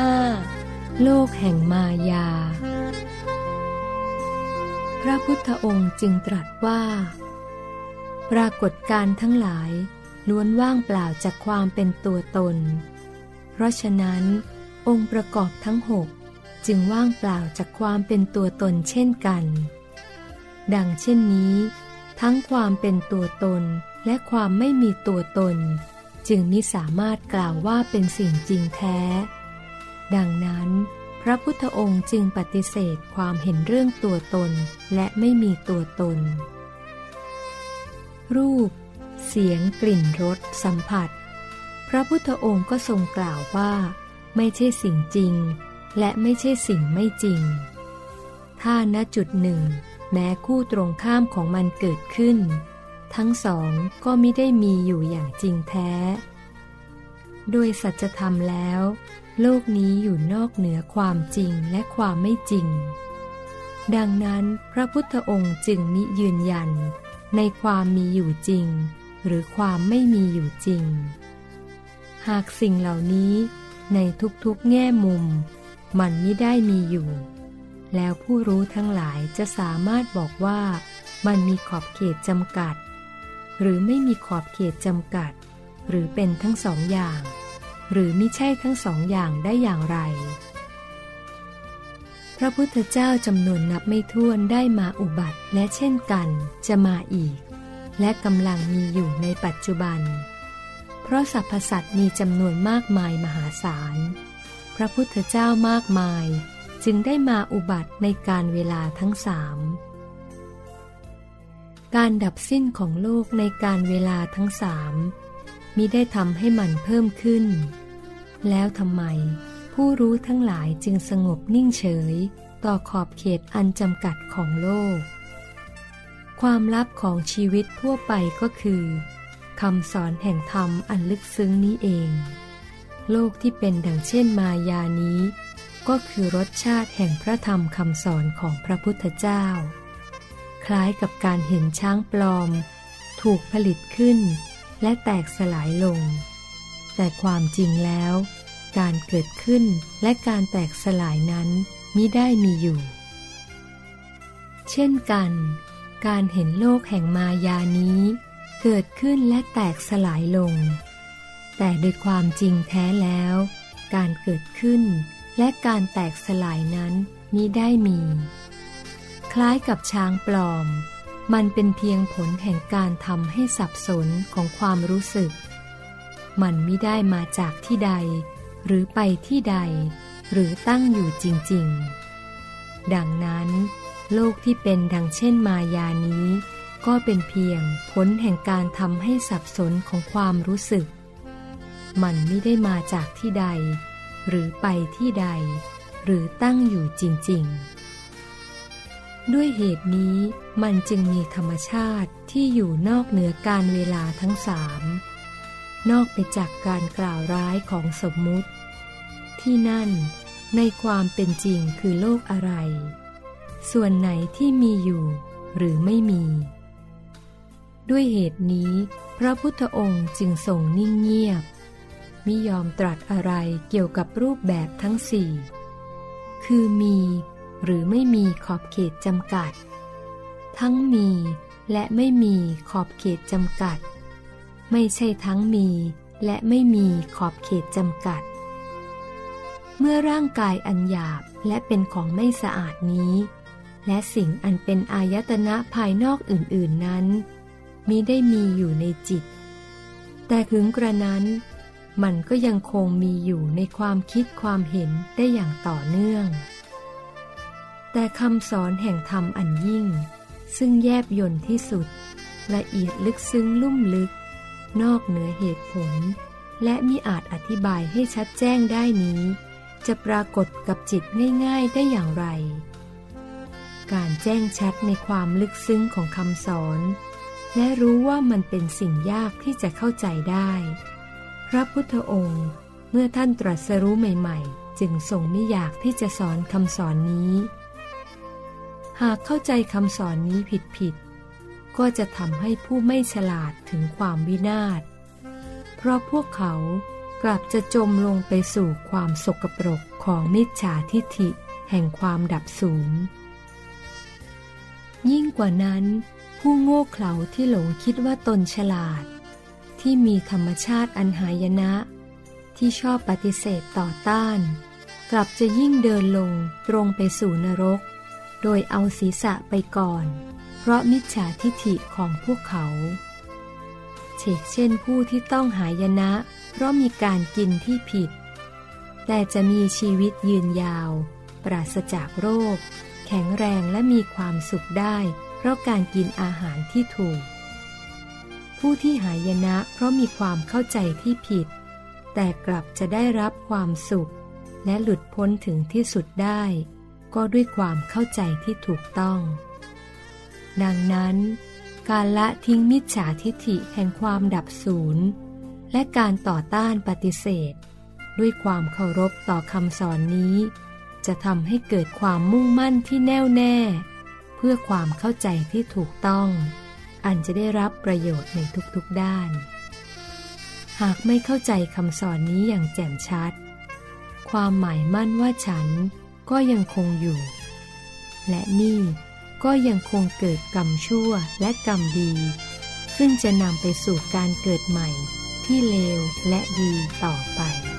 5. โลกแห่งมายา พระพุทธองค์จึงตรัสว่า ปรากฏการทั้งหลายล้วนว่างเปล่าจากความเป็นตัวตน เพราะฉะนั้น องค์ประกอบทั้งหกจึงว่างเปล่าจากความเป็นตัวตนเช่นกัน ดังเช่นนี้ ทั้งความเป็นตัวตนและความไม่มีตัวตน จึงมิสามารถกล่าวว่าเป็นสิ่งจริงแท้ ดังนั้น พระพุทธองค์จึงปฏิเสธความเห็นเรื่องตัวตนและไม่มีตัวตน รูป เสียงกลิ่นรสสัมผัส พระพุทธองค์ก็ทรงกล่าวว่า ไม่ใช่สิ่งจริง และไม่ใช่สิ่งไม่จริง ถ้าณจุดหนึ่ง แม้คู่ตรงข้ามของมันเกิดขึ้น ทั้งสองก็ไม่ได้มีอยู่อย่างจริงแท้ โดยสัจธรรมแล้ว โลกนี้อยู่นอกเหนือความจริงและความไม่จริง ดังนั้นพระพุทธองค์จึงมิยืนยัน ในความมีอยู่จริง หรือความไม่มีอยู่จริง หากสิ่งเหล่านี้ในทุกๆแง่มุม มันไม่ได้มีอยู่ แล้วผู้รู้ทั้งหลายจะสามารถบอกว่ามันมีขอบเขตจำกัด หรือไม่มีขอบเขตจำกัด หรือเป็นทั้งสองอย่าง หรือไม่ใช่ทั้งสองอย่างได้อย่างไร พระพุทธเจ้าจำนวนนับไม่ถ้วนได้มาอุบัติและเช่นกันจะมาอีก และกำลังมีอยู่ในปัจจุบัน เพราะสรรพสัตว์มีจำนวนมากมายมหาศาล พระพุทธเจ้ามากมายจึงได้มาอุบัติในการเวลาทั้งสามการดับสิ้นของโลกในการเวลาทั้งสาม มิได้ทำให้มันเพิ่มขึ้น แล้วทำไม ผู้รู้ทั้งหลายจึงสงบนิ่งเฉย ต่อขอบเขตอันจำกัดของโลก ความลับของชีวิตทั่วไปก็คือคำสอนแห่งธรรมอันลึกซึ้งนี้เอง โลกที่เป็นดังเช่นมายานี้ ก็คือรสชาติแห่งพระธรรมคำสอนของพระพุทธเจ้า คล้ายกับการเห็นช้างปลอม ถูกผลิตขึ้น และแตกสลายลง แต่ความจริงแล้ว การเกิดขึ้นและการแตกสลายนั้นมิได้มีอยู่ เช่นกัน การเห็นโลกแห่งมายานี้ เกิดขึ้นและแตกสลายลง แต่โดยความจริงแท้แล้ว การเกิดขึ้นและการแตกสลายนั้นมิได้มี คล้ายกับช้างปลอม มันเป็นเพียงผลแห่งการทำให้สับสนของความรู้สึก มันไม่ได้มาจากที่ใด หรือไปที่ใด หรือตั้งอยู่จริง ๆ ดังนั้น โลกที่เป็นดังเช่นมายานี้ ก็เป็นเพียงผลแห่งการทำให้สับสนของความรู้สึก มันไม่ได้มาจากที่ใด หรือไปที่ใด หรือตั้งอยู่จริง ๆ ด้วยเหตุนี้มันจึงมีธรรมชาติที่อยู่นอกเหนือการเวลาทั้งสามนอกไปจากการกล่าวร้ายของสมมุติ ที่นั่นในความเป็นจริงคือโลกอะไร ส่วนไหนที่มีอยู่หรือไม่มี ด้วยเหตุนี้ พระพุทธองค์จึงทรงนิ่งเงียบ มิยอมตรัสอะไรเกี่ยวกับรูปแบบทั้งสี่ คือมี หรือไม่มีขอบเขตจำกัด ทั้งมีและไม่มีขอบเขตจำกัด ไม่ใช่ทั้งมีและไม่มีขอบเขตจำกัด เมื่อร่างกายอันหยาบและเป็นของไม่สะอาดนี้ และสิ่งอันเป็นอายตนะภายนอกอื่น ๆนั้นมิได้มีอยู่ในจิต แต่ถึงกระนั้น มันก็ยังคงมีอยู่ในความคิดความเห็นได้อย่างต่อเนื่อง แต่คำสอนแห่งธรรมอันยิ่ง ซึ่งแยบยนที่สุด ละเอียดลึกซึ้งลุ่มลึก นอกเหนือเหตุผล และมิอาจอธิบายให้ชัดแจ้งได้นี้ จะปรากฏกับจิตง่ายๆได้อย่างไร การแจ้งชัดในความลึกซึ้งของคำสอน และรู้ว่ามันเป็นสิ่งยากที่จะเข้าใจได้ พระพุทธองค์เมื่อท่านตรัสรู้ใหม่ ๆ จึงทรงไม่อยากที่จะสอนคำสอนนี้ หากเข้าใจคำสอนนี้ผิดผิด ก็จะทำให้ผู้ไม่ฉลาดถึงความวินาศ เพราะพวกเขากลับจะจมลงไปสู่ความสกปรกของมิจฉาทิฐิแห่งความดับสูญยิ่งกว่านั้น ผู้โง่เขลาที่หลงคิดว่าตนฉลาด ที่มีธรรมชาติอันหายนะ ที่ชอบปฏิเสธต่อต้าน กลับจะยิ่งเดินลงตรงไปสู่นรก โดยเอาศีรษะไปก่อน เพราะมิจฉาทิฐิของพวกเขาเชกเช่นผู้ที่ต้องหายนะ เพราะมีการกินที่ผิด แต่จะมีชีวิตยืนยาว ปราศจากโรค แข็งแรงและมีความสุขได้ เพราะการกินอาหารที่ถูก ผู้ที่หายนะเพราะมีความเข้าใจที่ผิด แต่กลับจะได้รับความสุข และหลุดพ้นถึงที่สุดได้ ก็ด้วยความเข้าใจที่ถูกต้อง ดังนั้น การละทิ้งมิจฉาทิฐิแห่งความดับศูนย์และการต่อต้านปฏิเสธ ด้วยความเคารพต่อคำสอนนี้ จะทำให้เกิดความมุ่งมั่นที่แน่วแน่ เพื่อความเข้าใจที่ถูกต้อง อันจะได้รับประโยชน์ในทุกๆด้าน หากไม่เข้าใจคำสอนนี้อย่างแจ่มชัด ความหมายมั่นว่าฉัน ก็ยังคงอยู่ และนี่ก็ยังคงเกิดกรรมชั่วและกรรมดี ซึ่งจะนำไปสู่การเกิดใหม่ที่เลวและดีต่อไป